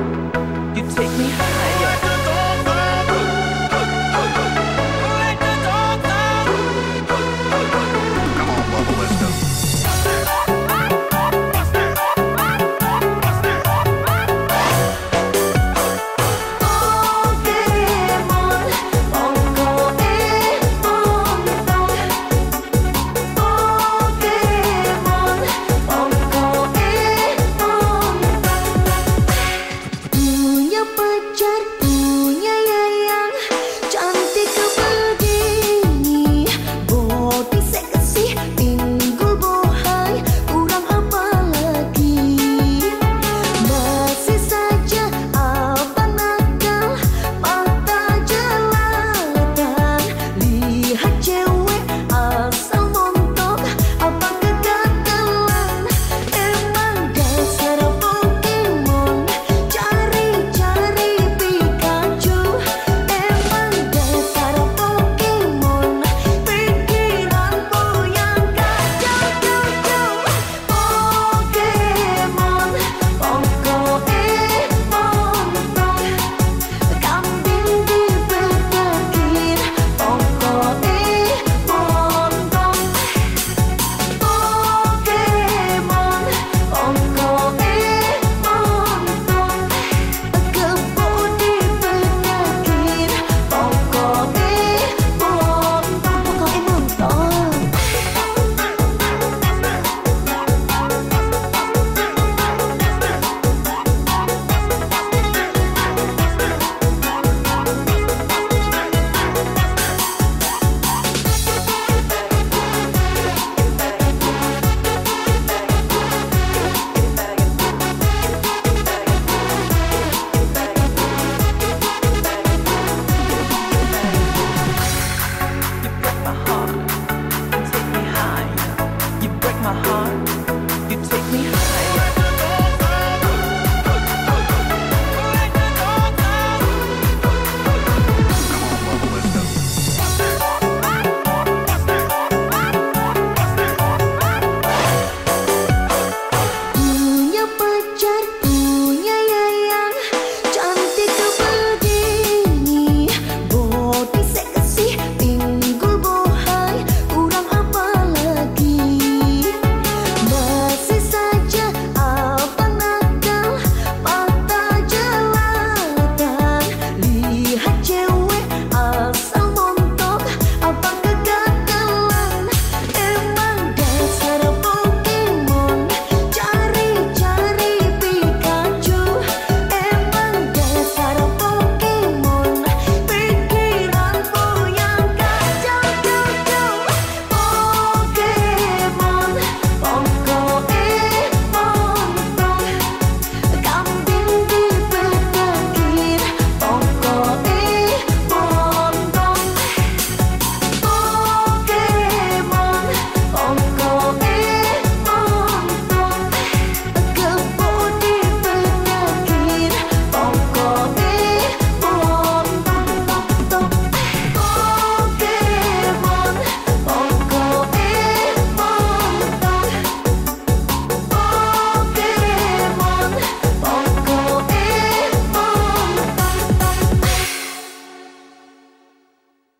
you Belajar